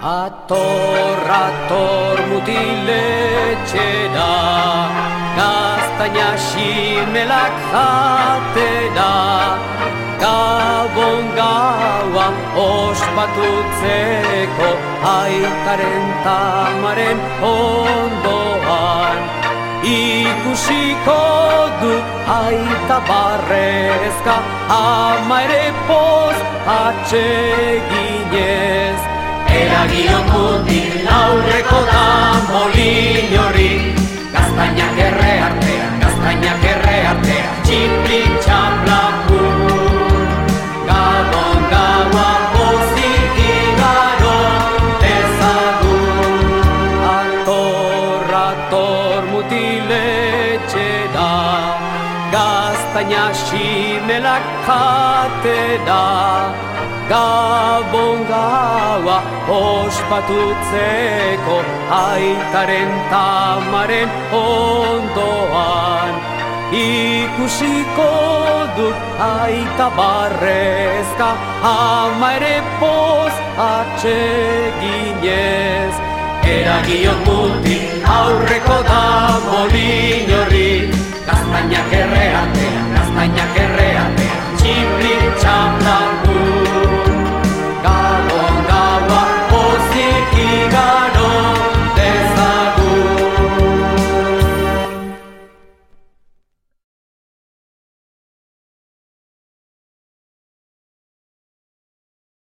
Ator, ator mutiletxera Gaztaina ximelak jatera Gabon gaua ospatutzeko Aitaren tamaren ondoan. Ikusiko du aita barrezka Ama ere poz atxeginez Eragion mutil aurreko da molin hori Gaztainak erre artean, gaztainak erre artean Txiplik txaplaku Gabon gaua pozik igaro ezagun Ator, ator mutiletxe da. Gaztaina ximelak jate da. Gabon ospatutzeko Aitaren tamaren ondoan. Ikusiko dut aita barrezka Ama ere poz atxeginez Eragion mutin aurreko da molin